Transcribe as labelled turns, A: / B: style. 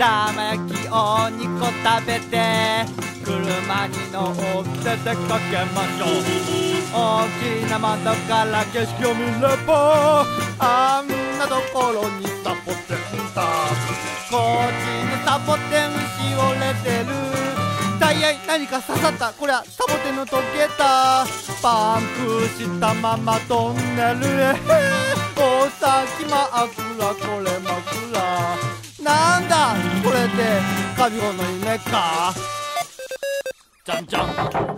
A: 玉焼きお肉食べて車に乗って出かけましょう。大きな窓から景色を見ればあんなところにサボテンだこっちのサボテンしおれてる。タイヤに何か刺さった。こりゃサボテンの溶けたパンクしたままトンネルへお先真っ暗カビゴの夢か。じゃんじゃん。